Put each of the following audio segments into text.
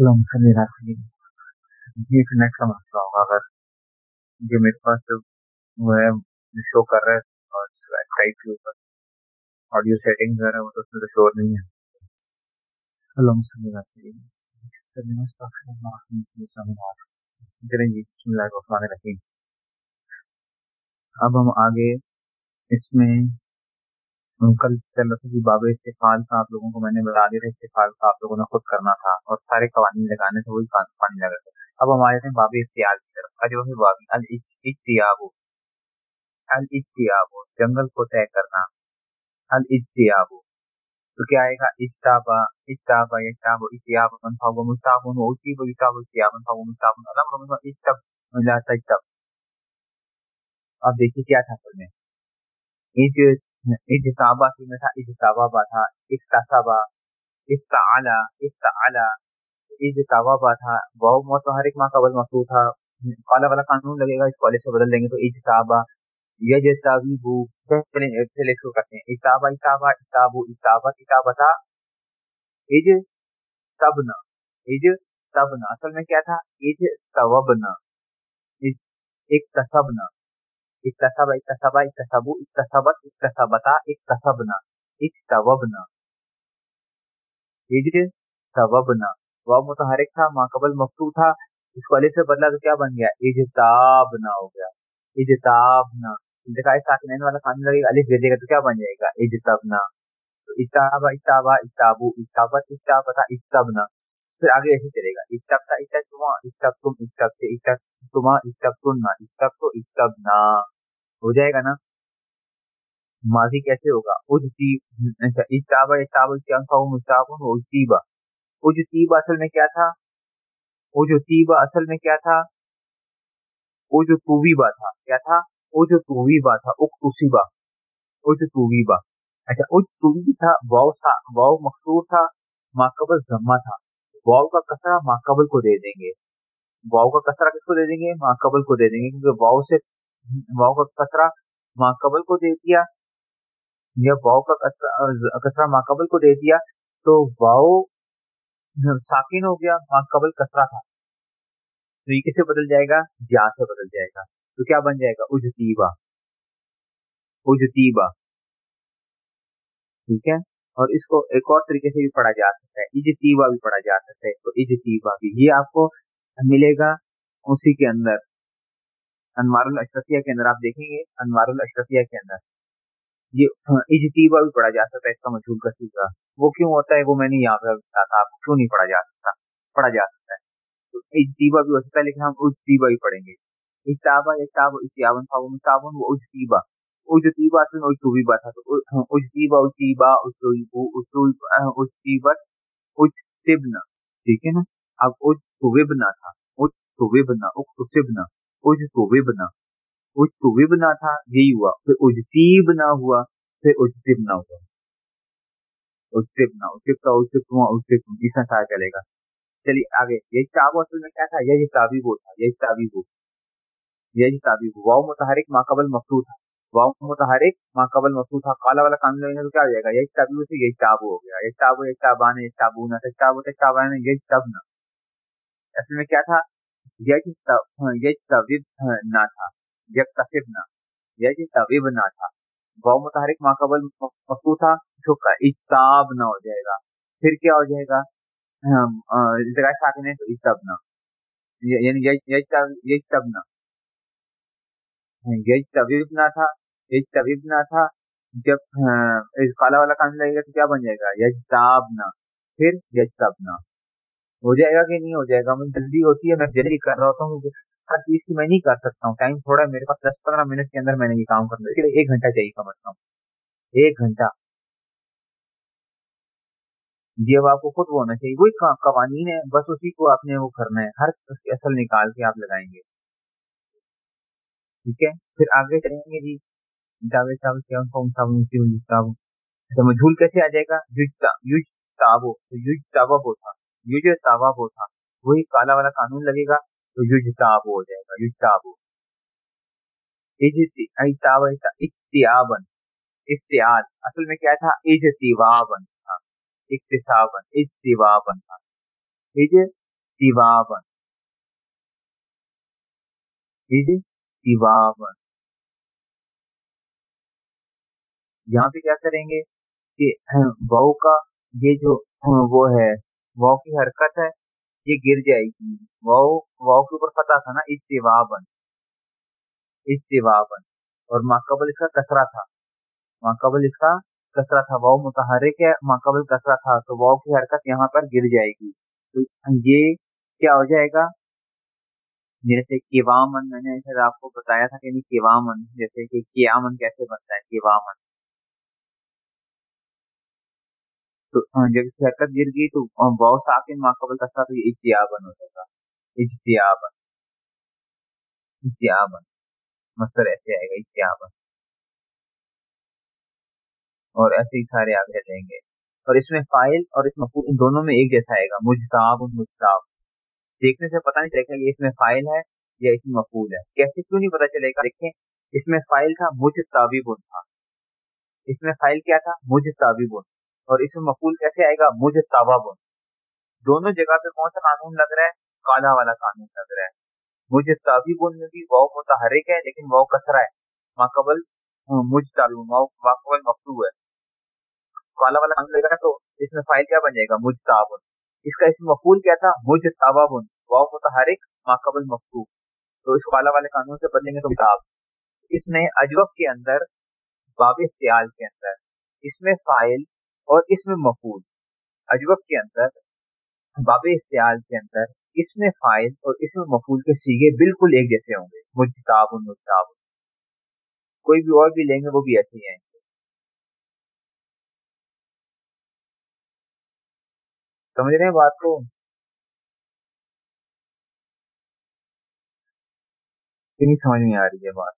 اللهم صل على سيدنا یہ انٹرنیٹ کا مسئلہ ہوگا اگر جو میرے پاس وہ ہے شو کر رہا ہے اور سائٹ کے اوپر آڈیو سیٹنگ وغیرہ وہ تو اس میں تو شور نہیں ہے اللهم صل على سيدنا چلیں جی بسم اللہ الرحمن الرحیم اب ہم آگے اس میں کل چل رہا تھا جی کہ باب استفال کا آپ لوگوں کو میں نے بتا دیا تھا استفال کا آپ لوگوں نے خود کرنا تھا اور سارے قوانین لگانے تھے، وہی قوانین لگا تھے اب ہم آئے تھے باب اختیار کی طرف۔ جو ہے باب الاجتیاب الاجتیاب جنگل کو طے کرنا۔ الاجتیاب تو کیا آئے گا؟ اجتابا اجتابا اجتاب اجتیاب من فاو مستاب و اجتیب اجتاب اجتیاب من فاو مستاب الامر من اجتب لا تجتب اب دیکھیے کیا تھا اصل میں۔ اجتابا کی میں تھا، اجتابا تھا اکتسبا استعلا استعلا اجتابا تھا۔ واو متحرک ما قبل مفعول تھا۔ قالا والا قانون لگے گا، اس کالج سے بدل دیں گے تو اجتابا۔ یجتابو چلیں پہلے شروع کرتے ہیں۔ اجتابا اجتابا، اجتابو، اجتابا اجتابتا اج تبنا اج تبنا اصل میں کیا تھا؟ اج توبنا ایک تصبنا اکتسب اکتسب اکتسبو اکتسبت اکتسبتا اکتسبنا اکتوبنا ہجر توبنا وہ متحرک تھا ما قبل مفتو تھا، اس کو علیہ سے بدلا تو کیا بن گیا؟ اجتابنا ہو گیا. اجتابنا. انتقائی ساکنین والا خان لگے گا علیہ دے گا تو کیا بن جائے گا؟ اجتبنا اجتابا اجتابا، اجتابو. اجتابت، اجتابتا اجتبنا پھر آگے ایسے چلے گا. اجتبتا اجتبتما اجتبتم اجتبتے تما اجتبتما اجتبتنا اجتبتو اجتبنا ہو جائے گا نا ماضی کیسے ہوگا اجتابا اجتابا اجتابا اجتیبا اجتیبا اصل میں کیا تھا اجتیبا اصل میں کیا تھا اجتویبا تھا کیا تھا اجتویبا تھا اکتوسیبا اجتویبا اچھا اجتویب تھا واو تھا واو مقصور تھا ماقبل ضمہ تھا واو کا کسرہ ماقبل کو دے دیں گے واو کا کسرہ کس کو دے دیں گے؟ ماقبل کو دے دیں گے، کیونکہ واو سے واؤ کا کسرا ماقبل کو دے دیا یا واؤ کا کسرا ماقبل کو دے دیا تو واؤ ساکن ہو گیا ماقبل کسرا تھا۔ تو یہ کسے بدل جائے گا؟ جا سے بدل جائے گا۔ تو کیا بن جائے گا؟ اجتیبا اجتیبا ٹھیک ہے؟ اور اس کو ایک اور طریقے سے بھی پڑھا جا سکتا ہے۔ اجتیبا بھی پڑھا جا سکتا ہے۔ تو اجتیبا بھی۔ یہ آپ کو ملے گا اسی کے اندر۔ انوار الاشرفیہ کے اندر آپ دیکھیں گے، انوار الاشرفیہ کے اندر۔ یہ اجتیبہ بھی پڑھا جا سکتا ہے اس کا مشہور کا۔ سیکھا وہ کیوں ہوتا ہے؟ وہ میں نے یہاں پہ بتا تھا کیوں نہیں پڑھا جا سکتا؟ پڑھا جا سکتا ہے۔ تو اجتیبہ بھی ہو سکتا ہے، لیکن ہم اجتیبہ بھی پڑھیں گے۔ اجتابہ اجتاب اجتیابن تھا وہ مصابن وہ اجتیبہ۔ اجتیبہ سے اجتوبیبہ تھا تو اجتیبہ اجتیبہ اجتیبت اجتبنا ٹھیک ہے نا۔ اب اجتوبنا تھا اجتوبنا اجتوبنا اجتوبنا اجتوبنا تھا، یہی ہوا۔ پھر اجتیب نہ ہوا، پھر اجتب نہ ہوا۔ اجتب نہ اجتب کا اجتب ہوا اجتب اس طرح سارا چلے گا۔ چلیے آگے یہی تاب اصل میں کیا تھا؟ یہی تابیب تھا یہی تابیب یہی تابیب واؤ متحرک ماقبل مفرو تھا۔ واؤ متحرک ماقبل مفرو تھا۔ کالا والا کام لینے تو کیا ہو جائے گا؟ یہی تابیب سے یہی تاب ہو گیا۔ یہی تاب یہی تابان یہی تابونا تاب تابان یہی تب نہ۔ اصل میں کیا تھا؟ یج یج طویب نہ تھا یک تصب نہ یج طویب نہ تھا۔ گو متحرک ماقبل مفتو تھا، جو کا اجتاب نہ ہو جائے گا۔ پھر کیا ہو جائے گا؟ جگہ ساکن ہے تو اجتب نہ۔ یعنی یج تب نہ۔ ہاں، یج طویب نہ تھا یج طویب نہ تھا۔ جب ہاں، کالا والا کام لگے گا تو کیا بن جائے گا؟ یج تاب نہ۔ پھر یج تب نہ۔ ہو جائے گا کہ نہیں ہو جائے گا؟ مجھے جلدی ہوتی ہے، میں جلدی کر رہا ہوتا ہوں ہر چیز کی میں نہیں کر سکتا ہوں۔ ٹائم تھوڑا میرے پاس دس پندرہ منٹ کے اندر میں نے یہ کام کرنا ہے ایک گھنٹہ چاہیے سمجھتا ہوں ایک گھنٹہ۔ جی اب آپ کو خود وہ ہونا چاہیے۔ وہی قوانین ہے بس اسی کو آپ نے وہ کرنا ہے۔ ہر اصل نکال کے آپ لگائیں گے۔ ٹھیک ہے؟ پھر آگے چلیں گے جی۔ جاوید صاحب اچھا مجھول کیسے آ جائے گا؟ یوج تابو۔ یوج تابو تھا یوج تابو تھا، وہی کالا والا قانون لگے گا تو یوج تابو ہو جائے گا یوج تابو اجتیابن اختیال اصل میں کیا تھا؟ اجتیوابن تھا اقتصابن اجتیوابن تھا۔ واؤ کی حرکت ہے، یہ گر جائے گی۔ واؤ واؤ کے اوپر فتح تھا نا اجتوا بن۔ اجتوا بن۔ اور ماں قبل اس کا کسرا تھا۔ ماں قبل اس کا کسرا تھا۔ واؤ متحرک ہے، ماں قبل کسرا تھا۔ تو واؤ کی حرکت یہاں پر گر جائے گی۔ تو یہ کیا ہو جائے گا؟ جیسے کیوامن، میں نے آپ کو بتایا تھا کہ نہیں کیوامن، جیسے کہ کیامن کیسے بنتا ہے، کیوامن۔ ہاں، جب اس کی حرکت گر گئی تو بہت ساکن ماقبل کا تھا تو یہ اجتیابن ہو جائے گا اجتیابن اجتیابن مصدر ایسے آئے گا اجتیابن اور ایسے ہی سارے آگے جائیں گے۔ اور اس میں فائل اور اس مفعول ان دونوں میں ایک جیسا آئے گا۔ مجتاب مجتاب۔ دیکھنے سے پتہ نہیں چلے گا یہ اس میں فائل ہے یا اس میں مفہول ہے۔ کیسے کیوں نہیں پتہ چلے گا؟ دیکھیں، اس میں فائل تھا، مجتابی بن تھا۔ اس میں فائل کیا تھا؟ مجتابی بن اور اس میں مقبول کیسے آئے گا؟ مجھے تاباب دونوں جگہ پہ کون سا قانون لگ رہا ہے؟ کالا والا قانون لگ رہا ہے۔ مجھے تابی میں بھی واؤ متحرک ہے، لیکن واؤ کسرا ہے۔ ماقبل مجھ تابی ماقبل مقصوب ہے۔ کالا والا قانون لگ رہا ہے تو اس میں فائل کیا بن جائے گا؟ مجھ تعاون اس کا اس میں مقبول کیا تھا؟ مجھ تابن واؤ متحرک، ماقبل مقتو تو اس کالا والے قانون سے بدلیں گے تو کتاب اس نے اجوب کے اندر، باب سیال کے اندر، اس میں فائل اور اس میں مفول اجبک کے اندر، باب اختیال کے اندر، اس میں فائل اور اس میں مفول کے سیگے بالکل ایک جیسے ہوں گے، مجتاب مجتاب۔ کوئی بھی اور بھی لیں گے، وہ بھی ایسے ہی آئیں گے۔ سمجھ رہے ہیں بات کو؟ نہیں سمجھ نہیں آ رہی ہے بات۔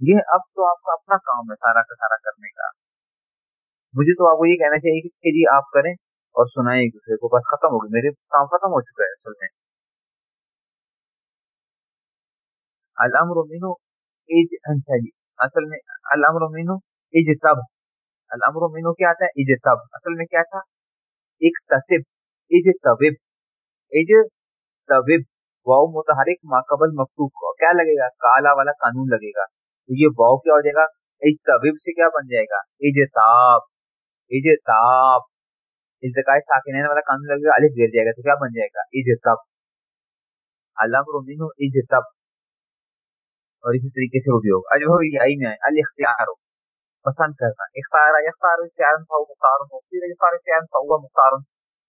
یہ اب تو آپ کا اپنا کام ہے سارا کا سارا کرنے کا۔ مجھے تو آپ کو یہ کہنا چاہیے کہ جی آپ کریں اور سنائیں ایک دوسرے کو، بس ختم ہو گئی۔ میرے کام ختم ہو چکا ہے اصل میں۔ الام رومینو ایج اچھا جی اصل میں الام رومینو ایج تب کیا آتا ہے ایج تب اصل میں کیا تھا؟ ایک تصب، ایج طبیب۔ ایج طبیب۔ واؤ متحرک، ماقبل مفتوق کیا لگے گا؟ کالا والا قانون لگے گا۔ تو یہ واؤ کیا ہو جائے گا؟ ایج طبیب سے کیا بن جائے گا؟ ایج تاب اجتاب لگے گا گر جائے گا تو کیا بن جائے گا اور اسی طریقے سے روبی ہوگا. میں آئے پسند کرنا. اختیار اختیار مختار اختیار اختیار مختار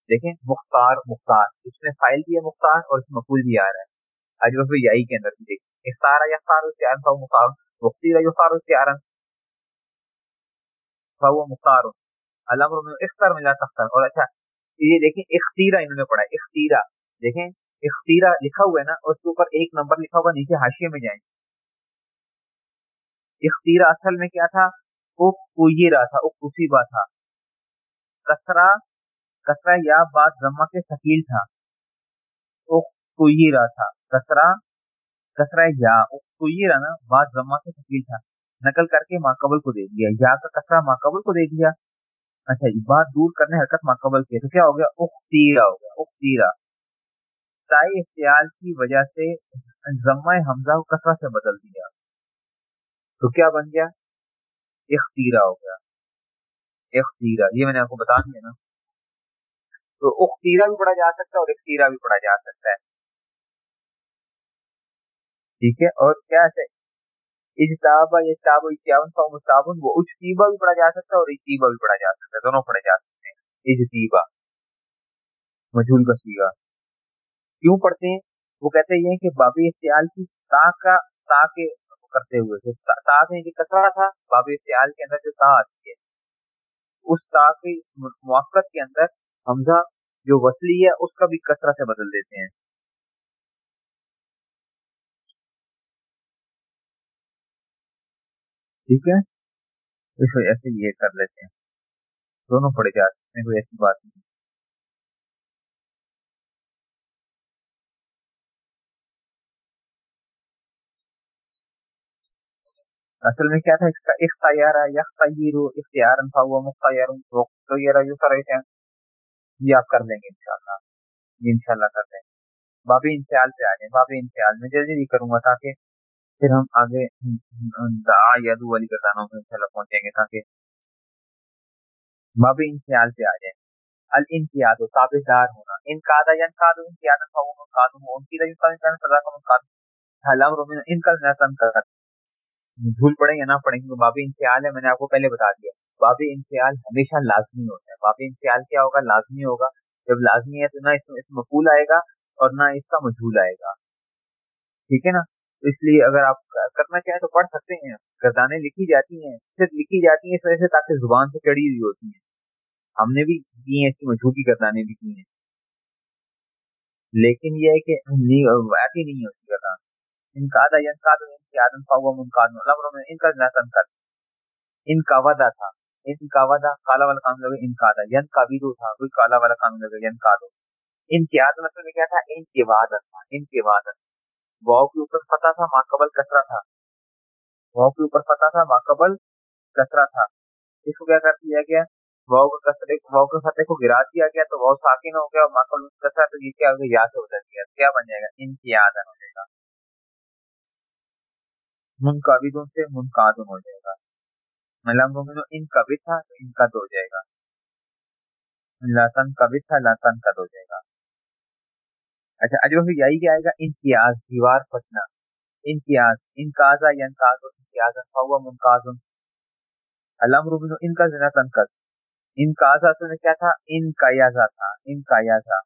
دیکھیں. مختار مختار. اس میں فائل بھی ہے مختار اور اس میں پھول بھی آ رہا ہے. اجب کے اندر بھی اختیار اختیار اختیار مختار مختار اختیار مختار البر میں اختر میں ملا تختار اور اچھا یہ دیکھیں، اختیرہ انہوں نے پڑھا ہے، اختیرہ۔ دیکھیں، اختیرہ لکھا ہوا ہے نا اس کے اوپر ایک نمبر لکھا ہوا نیچے حاشیے میں جائیں۔ اختیرہ اصل میں کیا تھا؟ اخیرا تھا با تھا۔ کسرا کسرا یا بات زما کے شکیل تھا۔ اخیرا تھا۔ کسرا کسرا یا اخیرا نا بات زما کے شکیل تھا۔ نقل کر کے ماقبل کو دے دیا۔ یا کا کسرا ماقبل کو دے دیا۔ اچھا بات دور کرنے حرکت ماقبل کی تو کیا ہو گیا؟ اختیرا ہو گیا اختیرا تائی اختیار کی وجہ سے ضمہ حمزہ کو کثرہ سے بدل دیا۔ تو کیا بن گیا؟ اختیرا ہو گیا۔ اختیرا یہ میں نے آپ کو بتا دیا نا۔ تو اختیرا بھی پڑھا جا سکتا ہے اور اختیرا بھی پڑھا جا سکتا ہے۔ ٹھیک ہے، اور کیا ہے؟ اجتابا یا اجتاب و اکیاون سو مستابن وہ اجتیبہ بھی پڑھا جا سکتا ہے اور اجتیبہ بھی پڑھا جا سکتا ہے، دونوں پڑھے جا سکتے ہیں۔ اجتیبا۔ مجھول کا سیگا کیوں پڑھتے ہیں؟ وہ کہتے یہ کہ باب اختیال کی تا کا، تا کے کرتے ہوئے، جو تا میں یہ کسرا تھا باب اختیال کے اندر جو تا آتی ہے، اس تا کے موافقت کے اندر حمزہ جو وصلی ہے، اس کا بھی کسرہ سے بدل دیتے ہیں۔ ٹھیک ہے؟ اس وجہ سے یہ کر لیتے ہیں۔ دونوں پڑے جا سکتے ہیں، کوئی ایسی بات نہیں۔ اصل میں کیا تھا؟ اس کا اختیار یختیر اختیار تھا، وہ مختیار تو یہ رہا سر ایسے یہ آپ کر لیں گے انشاءاللہ۔ یہ انشاءاللہ کر دیں گے بابی انشیال پہ آ جائیں۔ بابی انشیال میں جلدی بھی کروں گا تاکہ پھر ہم آگے دعا یا والی گردانوں میں انشاءاللہ پہنچیں گے تاکہ بابی انتیال پہ آ جائیں۔ الانتیاد تابع دار ہونا۔ ان کا یا ان کا انتیاد قانون ان کی سزا کا قانون حلام رومن ان کا نسن کر بھول پڑیں یا نہ پڑیں گے بابی انتیال ہے، میں نے آپ کو پہلے بتا دیا۔ بابی انتیال ہمیشہ لازمی ہوتا ہے۔ بابی انتیال کیا ہوگا؟ لازمی ہوگا۔ جب لازمی ہے تو نہ اس میں مقول آئے گا اور نہ اس کا مجھول آئے گا۔ ٹھیک ہے نا؟ تو اس لیے اگر آپ کرنا چاہیں تو پڑھ سکتے ہیں۔ گردانیں لکھی جاتی ہیں۔ صرف لکھی جاتی ہیں اس وجہ سے تاکہ زبان سے چڑھی ہوئی ہوتی ہیں۔ ہم نے بھی کی ہیں، اس کی مجھوٹی بھی کی ہیں۔ لیکن یہ ہے کہ ایسی نہیں ہے اس کی گردان۔ ان کا ان کا آدم پاؤ ان ان کا نسن کر ان کا وعدہ تھا۔ ان کا وعدہ کالا والا کام لگے ان کا ین کا دو تھا، کوئی کالا والا کام لگے ین کا دو ان کی آدم اصل میں کیا تھا؟ ان کے وعدت تھا، ان کے وعدت واؤ کے اوپر فتح تھا ماقبل کسرا تھا۔ واؤ کے اوپر فتح تھا ماقبل کسرا تھا۔ اس کو کیا کر دیا گیا؟ واؤ کے کسرے واؤ کے فتح کو گرا دیا گیا تو واؤ ساکن ہو گیا اور ماقبل کسرا تو یہ کیا ہوگا یا سے بدل گیا کیا بن جائے گا؟ ان کی آدم ہو جائے گا۔ منقابدوں سے منقادن ہو جائے گا۔ ملنگ ان کا بھی تھا تو ان کا تو ہو جائے گا۔ لاسن کا تھا لاسن کا ہو جائے گا۔ اچھا اجو پھر یہی کیا آئے گا امتیاز دیوار پھٹنا امتیاز انکازا یا انکاز امتیاز ہوا منقاز علم روبن ان کا زنا تنقد انکاز اصل میں کیا تھا؟ ان کا یازا تھا، ان کا یازا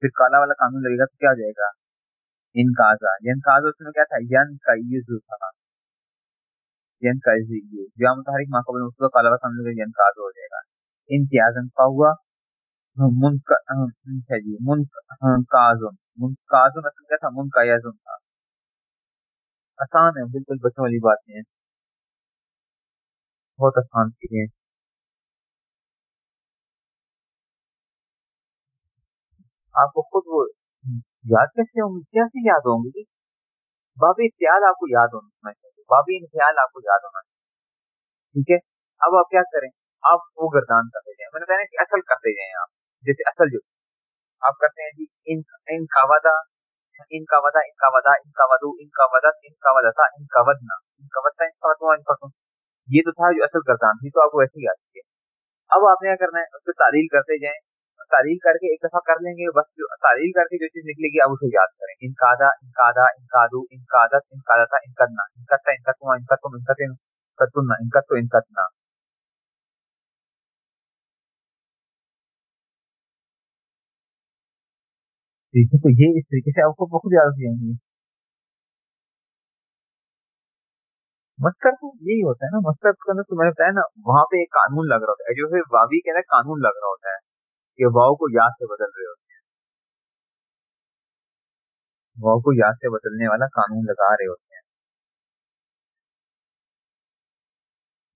پھر کالا والا قانون لگے گا تو کیا ہو جائے گا؟ ان کازا کازا اس میں کیا تھا؟ ین کا یوزو تھا۔ ین کا یوزو یا متحرک ماقبل اس کو کالا والا قانون لگے ین کازا ہو جائے گا۔ امتیاز کا ہوا آسان ہے بالکل بچوں والی باتیں ہیں بہت آسان چیزیں آپ کو خود وہ یاد کیسے ہوں گی کیسے یاد ہوں گی بابی اختیال آپ کو یاد ہونا چاہیے بابی انتیال آپ کو یاد ہونا چاہیے ٹھیک ہے اب آپ کیا کریں آپ وہ گردان کرتے جائیں میں نے کہنا کہ اصل کرتے جائیں آپ جیسے اصل جو آپ کرتے ہیں جی ان ان کا ودا ان کا ودا ان کا ودا ان کا ودو ان کا ودا ان کا ودا ان کا ودنا ان کا ودا ان کا ودو ان کا یہ تو تھا جو اصل کرتان تھی تو آپ کو ایسے ہی آتی ہے اب آپ نے کیا کرنا ہے اس پہ تعلیل کرتے جائیں تعلیل کر کے ایک دفعہ کر لیں گے بس جو تعلیل کر کے جو چیز نکلے گی اب اسے یاد کریں ان کا دا ان کا دا ان کا دو ان کا عادت ان کا دتا ان کرنا ان کا ان کا ان کا ان کا تم ان کا تو ان کا تنا ٹھیک جی، ہے تو یہ اس طریقے سے آپ کو بہت زیادہ جائیں گے مستر تو یہی ہوتا ہے نا مستر کے اندر تو میں نے بتایا نا، وہاں پہ ایک قانون لگ رہا ہوتا ہے۔ جو ہے، واوی کے اندر قانون لگ رہا ہوتا ہے کہ واؤ کو یاد سے بدل رہے ہوتے ہیں۔ واؤ کو یاد سے بدلنے والا قانون لگا رہے ہوتے ہیں۔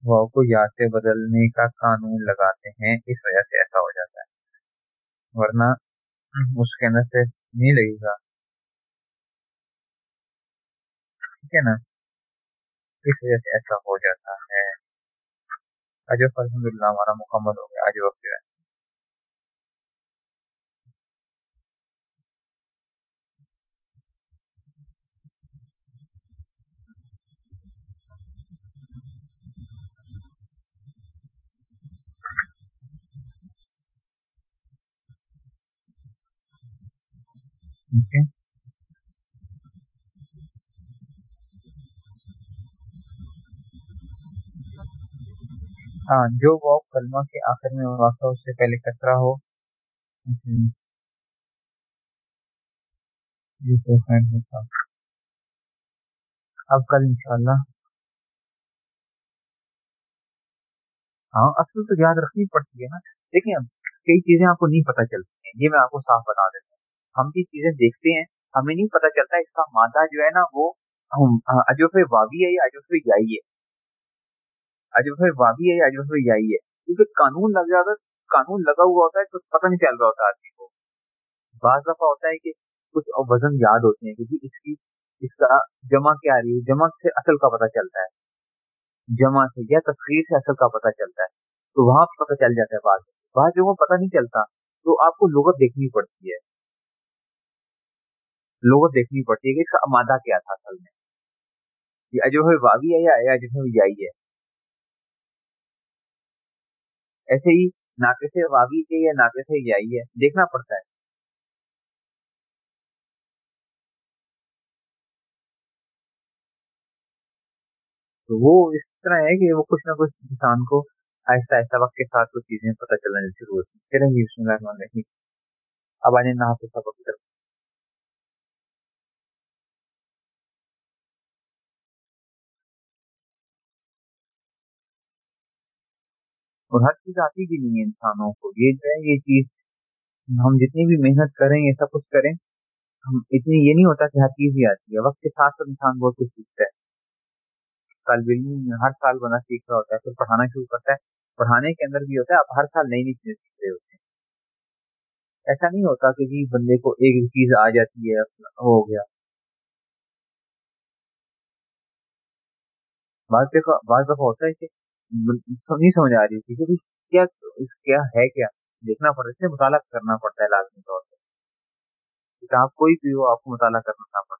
واؤ کو یاد سے بدلنے کا قانون لگاتے ہیں، اس وجہ سے ایسا ہو جاتا ہے۔ ورنہ اس کے اندر سے نہیں لگے گا۔ ٹھیک ہے نا؟ اس وجہ سے ایسا ہو جاتا ہے۔ آج الحمد للہ ہمارا مکمل ہو گیا۔ آج وقت جو ہے۔ ہاں جو وہ کلمہ کے آخر میں واقع اس سے پہلے کچرا ہو۔ اب کل انشاءاللہ۔ ہاں اصل تو یاد رکھنی پڑتی ہے نا۔ دیکھیں، اب کئی چیزیں آپ کو نہیں پتہ چلتی ہیں، یہ میں آپ کو صاف بتا دیتا ہوں۔ ہم بھی چیزیں دیکھتے ہیں، ہمیں نہیں پتا چلتا اس کا مادہ جو ہے نا وہ اجوف واوی ہے یا اجوف یائی ہے؟ اجوف واوی ہے یا اجوف یائی ہے؟ کیونکہ قانون لگ جاتا، قانون لگا ہوا ہوتا ہے تو پتہ نہیں چل رہا ہوتا آدمی کو۔ بعض دفعہ ہوتا ہے کہ کچھ وزن یاد ہوتے ہیں، کیونکہ اس کی، اس کا جمع کیا آ رہی ہے، جمع سے اصل کا پتہ چلتا ہے۔ جمع سے یا تصویر سے اصل کا پتہ چلتا ہے۔ تو وہاں پتہ چل جاتا ہے بعض بعض جگہوں پتہ نہیں چلتا۔ تو آپ کو لغت دیکھنی پڑتی ہے۔ لغت دیکھنی پڑتی ہے کہ اس کا امادہ کیا تھا اصل میں؟ یہ اجو واوی ہے یا اجو یائی ہے؟ ایسے ہی ناقص واوی کے یا ناقص یائی ہے، دیکھنا پڑتا ہے۔ تو وہ اس طرح ہے کہ وہ کچھ نہ کچھ انسان کو آہستہ آہستہ وقت کے ساتھ کچھ چیزیں پتہ چلنے شروع ہوتی ہیں۔ چلیں گے بسم اللہ اب آنے نہ سبق کی طرف۔ اور ہر چیز آتی بھی نہیں ہے انسانوں کو۔ یہ جو ہے، یہ چیز ہم جتنی بھی محنت کریں، یہ سب کچھ کریں، ہم اتنی یہ نہیں ہوتا کہ ہر چیز ہی آتی ہے۔ وقت کے ساتھ ساتھ انسان بہت کچھ سیکھتا ہے۔ طالب علم ہر سال بنا سیکھ رہا ہوتا ہے، پھر پڑھانا شروع کرتا ہے۔ پڑھانے کے اندر بھی ہوتا ہے، آپ ہر سال نئی نئی چیزیں سیکھ رہے ہوتے ہیں۔ ایسا نہیں ہوتا کہ جی بندے کو ایک چیز آ جاتی ہے ہو گیا۔ بعض دفعہ بعض دفعہ ہوتا ہے کہ نہیں سمجھ آ رہی تھی کہ کیا کیا ہے کیا؟ دیکھنا پڑتا ہے مطالعہ کرنا پڑتا ہے لازمی طور پہ کتاب کوئی بھی ہو، آپ کو مطالعہ کرنا پڑتا ہے۔